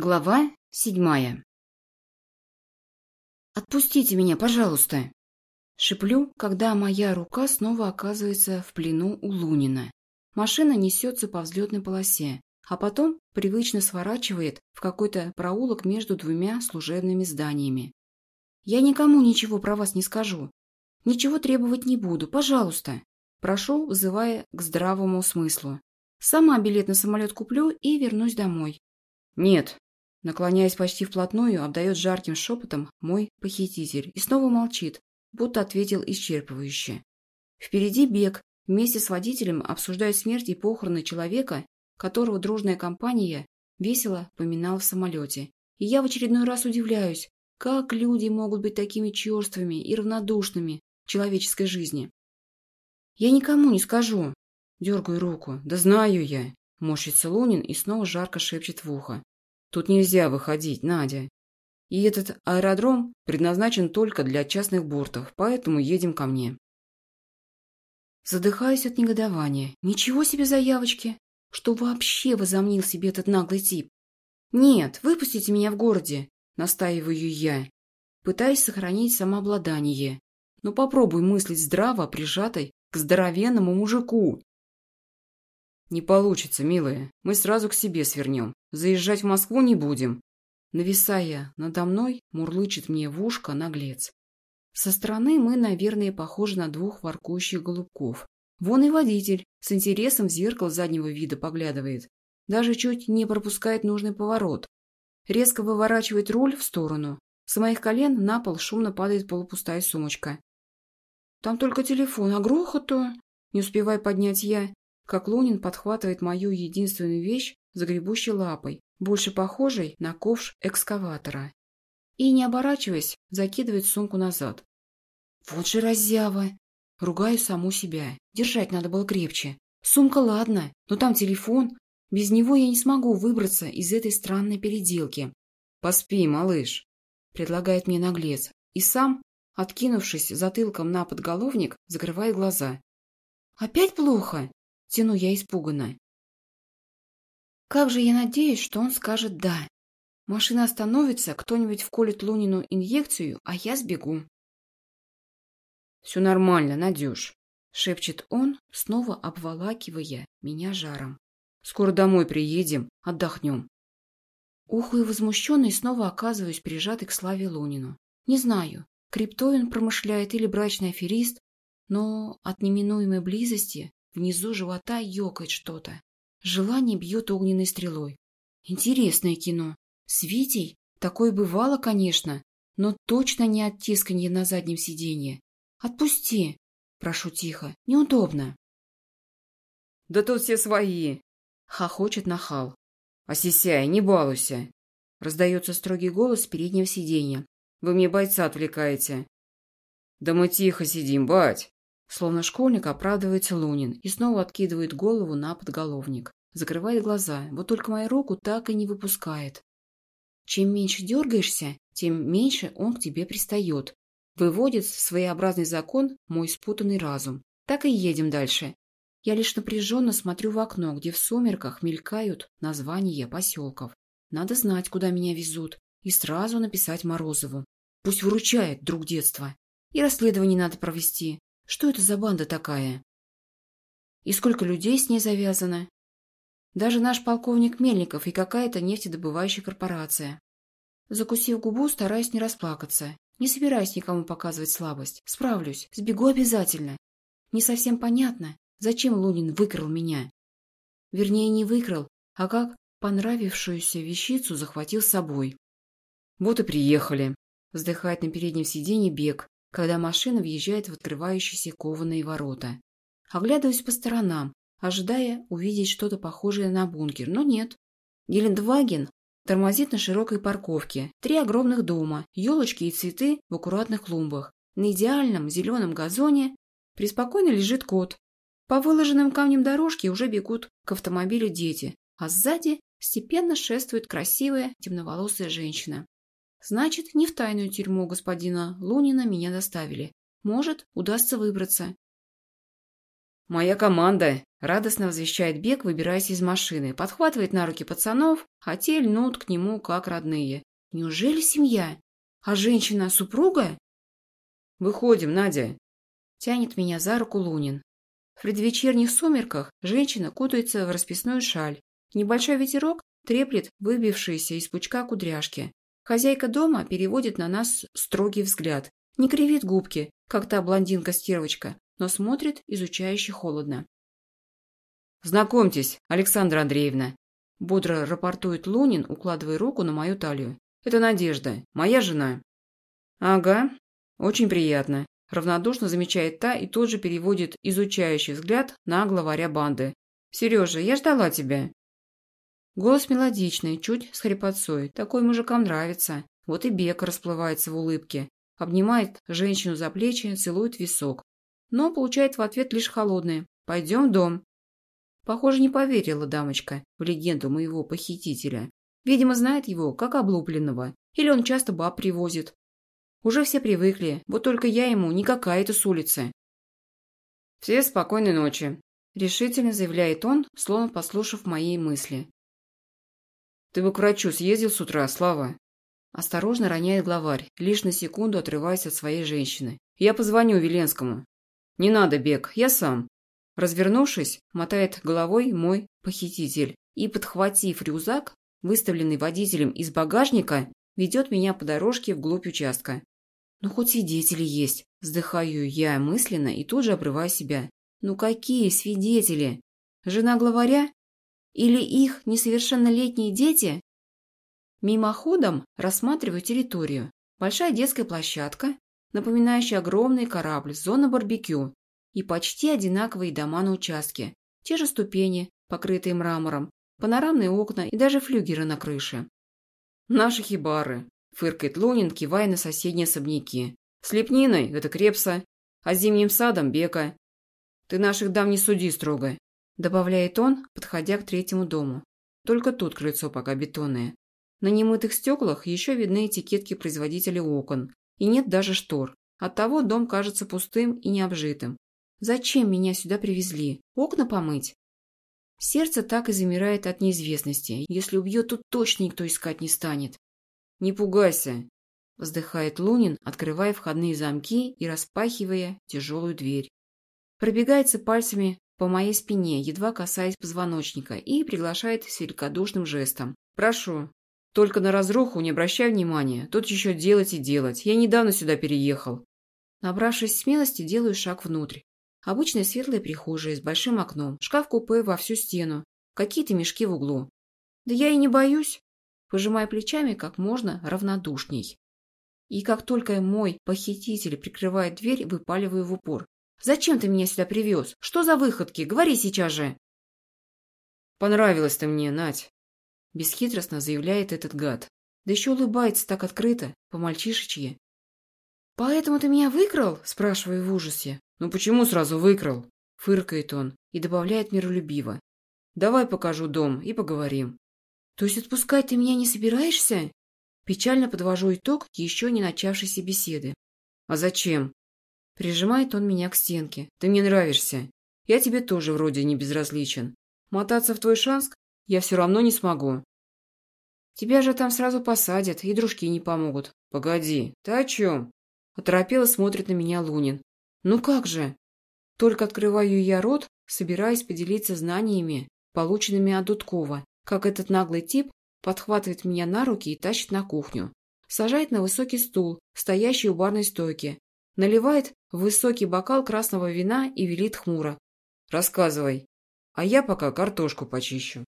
Глава седьмая «Отпустите меня, пожалуйста!» Шиплю, когда моя рука снова оказывается в плену у Лунина. Машина несется по взлетной полосе, а потом привычно сворачивает в какой-то проулок между двумя служебными зданиями. «Я никому ничего про вас не скажу. Ничего требовать не буду, пожалуйста!» Прошу, вызывая к здравому смыслу. Сама билет на самолет куплю и вернусь домой. «Нет», Наклоняясь почти вплотную, обдает жарким шепотом мой похититель и снова молчит, будто ответил исчерпывающе. Впереди бег, вместе с водителем обсуждают смерть и похороны человека, которого дружная компания весело поминала в самолете. И я в очередной раз удивляюсь, как люди могут быть такими черствыми и равнодушными в человеческой жизни. «Я никому не скажу!» Дергаю руку. «Да знаю я!» Морщится Лунин и снова жарко шепчет в ухо. Тут нельзя выходить, Надя. И этот аэродром предназначен только для частных бортов, поэтому едем ко мне. Задыхаюсь от негодования. Ничего себе заявочки! Что вообще возомнил себе этот наглый тип? Нет, выпустите меня в городе, настаиваю я. Пытаюсь сохранить самообладание. Но попробуй мыслить здраво, прижатой к здоровенному мужику. Не получится, милая. Мы сразу к себе свернем. Заезжать в Москву не будем. Нависая надо мной, мурлычет мне в ушко наглец. Со стороны мы, наверное, похожи на двух воркующих голубков. Вон и водитель с интересом в зеркало заднего вида поглядывает. Даже чуть не пропускает нужный поворот. Резко выворачивает руль в сторону. С моих колен на пол шумно падает полупустая сумочка. Там только телефон, а грохоту... Не успевая поднять я, как Лунин подхватывает мою единственную вещь загребущей лапой, больше похожей на ковш экскаватора. И, не оборачиваясь, закидывает сумку назад. Вот же раззява! Ругаю саму себя. Держать надо было крепче. Сумка ладно, но там телефон. Без него я не смогу выбраться из этой странной переделки. «Поспи, малыш», — предлагает мне наглец. И сам, откинувшись затылком на подголовник, закрывает глаза. «Опять плохо?» Тяну я испуганно. Как же я надеюсь, что он скажет «да». Машина остановится, кто-нибудь вколет Лунину инъекцию, а я сбегу. «Все нормально, Надюш», — шепчет он, снова обволакивая меня жаром. «Скоро домой приедем, отдохнем». Уху и возмущенный снова оказываюсь прижатый к Славе Лунину. Не знаю, криптой он промышляет или брачный аферист, но от неминуемой близости Внизу живота ёкает что-то. Желание бьет огненной стрелой. Интересное кино. С Витей такое бывало, конечно, но точно не от тисканья на заднем сиденье. Отпусти, прошу тихо, неудобно. Да тут все свои, хохочет нахал. Осисяй, не балуйся. Раздается строгий голос с переднего сиденья. Вы мне бойца отвлекаете. Да мы тихо сидим, бать. Словно школьник оправдывается Лунин и снова откидывает голову на подголовник. Закрывает глаза, вот только мою руку так и не выпускает. Чем меньше дергаешься, тем меньше он к тебе пристает. Выводит своеобразный закон мой спутанный разум. Так и едем дальше. Я лишь напряженно смотрю в окно, где в сумерках мелькают названия поселков. Надо знать, куда меня везут, и сразу написать Морозову. Пусть выручает, друг детства. И расследование надо провести. Что это за банда такая? И сколько людей с ней завязано? Даже наш полковник Мельников и какая-то нефтедобывающая корпорация. Закусив губу, стараюсь не расплакаться. Не собираюсь никому показывать слабость. Справлюсь, сбегу обязательно. Не совсем понятно, зачем Лунин выкрал меня. Вернее, не выкрал, а как понравившуюся вещицу захватил с собой. Вот и приехали. Вздыхает на переднем сиденье Бег, когда машина въезжает в открывающиеся кованые ворота. Оглядываюсь по сторонам, ожидая увидеть что-то похожее на бункер, но нет. Гелендваген тормозит на широкой парковке. Три огромных дома, елочки и цветы в аккуратных клумбах. На идеальном зеленом газоне преспокойно лежит кот. По выложенным камням дорожке уже бегут к автомобилю дети, а сзади степенно шествует красивая темноволосая женщина. Значит, не в тайную тюрьму господина Лунина меня доставили. Может, удастся выбраться. «Моя команда!» Радостно возвещает Бег, выбираясь из машины, подхватывает на руки пацанов, а те льнут к нему, как родные. Неужели семья? А женщина – супруга? Выходим, Надя. Тянет меня за руку Лунин. В предвечерних сумерках женщина кутается в расписную шаль. Небольшой ветерок треплет выбившиеся из пучка кудряшки. Хозяйка дома переводит на нас строгий взгляд. Не кривит губки, как та блондинка-стервочка, но смотрит изучающе холодно. «Знакомьтесь, Александра Андреевна», – бодро рапортует Лунин, укладывая руку на мою талию. «Это Надежда, моя жена». «Ага, очень приятно», – равнодушно замечает та и тут же переводит изучающий взгляд на главаря банды. «Сережа, я ждала тебя». Голос мелодичный, чуть с хрипотцой. Такой мужикам нравится. Вот и Бека расплывается в улыбке. Обнимает женщину за плечи, целует висок. Но получает в ответ лишь холодное. «Пойдем в дом». Похоже, не поверила дамочка в легенду моего похитителя. Видимо, знает его, как облупленного. Или он часто баб привозит. Уже все привыкли, вот только я ему не какая-то с улицы. «Все спокойной ночи», – решительно заявляет он, словно послушав мои мысли. «Ты бы к врачу съездил с утра, Слава?» Осторожно роняет главарь, лишь на секунду отрываясь от своей женщины. «Я позвоню Веленскому». «Не надо, Бег, я сам». Развернувшись, мотает головой мой похититель и, подхватив рюкзак, выставленный водителем из багажника, ведет меня по дорожке вглубь участка. Ну, хоть свидетели есть, вздыхаю я мысленно и тут же обрываю себя. Ну, какие свидетели? Жена главаря? Или их несовершеннолетние дети? Мимоходом рассматриваю территорию. Большая детская площадка, напоминающая огромный корабль, зона барбекю, и почти одинаковые дома на участке. Те же ступени, покрытые мрамором, панорамные окна и даже флюгеры на крыше. «Наши хибары», – фыркает Лунин, кивая на соседние особняки. «С лепниной – это крепса, а с зимним садом – бека. Ты наших дам не суди строго», – добавляет он, подходя к третьему дому. Только тут крыльцо пока бетонное. На немытых стеклах еще видны этикетки производителя окон, и нет даже штор. Оттого дом кажется пустым и необжитым. Зачем меня сюда привезли? Окна помыть? Сердце так и замирает от неизвестности. Если убьет, то точно никто искать не станет. «Не пугайся», – вздыхает Лунин, открывая входные замки и распахивая тяжелую дверь. Пробегается пальцами по моей спине, едва касаясь позвоночника, и приглашает с великодушным жестом. «Прошу. Только на разруху не обращай внимания. Тут еще делать и делать. Я недавно сюда переехал». Набравшись смелости, делаю шаг внутрь. Обычная светлая прихожая с большим окном, шкаф-купе во всю стену, какие-то мешки в углу. Да я и не боюсь, пожимая плечами как можно равнодушней. И как только мой похититель прикрывает дверь, выпаливаю в упор. «Зачем ты меня сюда привез? Что за выходки? Говори сейчас же!» «Понравилась ты мне, Надь!» Бесхитростно заявляет этот гад. Да еще улыбается так открыто, по-мальчишечье. «Поэтому ты меня выкрал?» – спрашиваю в ужасе. «Ну почему сразу выкрал?» – фыркает он и добавляет миролюбиво. «Давай покажу дом и поговорим». «То есть отпускать ты меня не собираешься?» Печально подвожу итог еще не начавшейся беседы. «А зачем?» Прижимает он меня к стенке. «Ты мне нравишься. Я тебе тоже вроде не безразличен. Мотаться в твой шанск я все равно не смогу». «Тебя же там сразу посадят, и дружки не помогут». «Погоди, ты о чем?» Оторопело смотрит на меня Лунин. Ну как же? Только открываю я рот, собираясь поделиться знаниями, полученными от Дудкова, как этот наглый тип подхватывает меня на руки и тащит на кухню. Сажает на высокий стул, стоящий у барной стойки. Наливает в высокий бокал красного вина и велит хмуро. «Рассказывай, а я пока картошку почищу».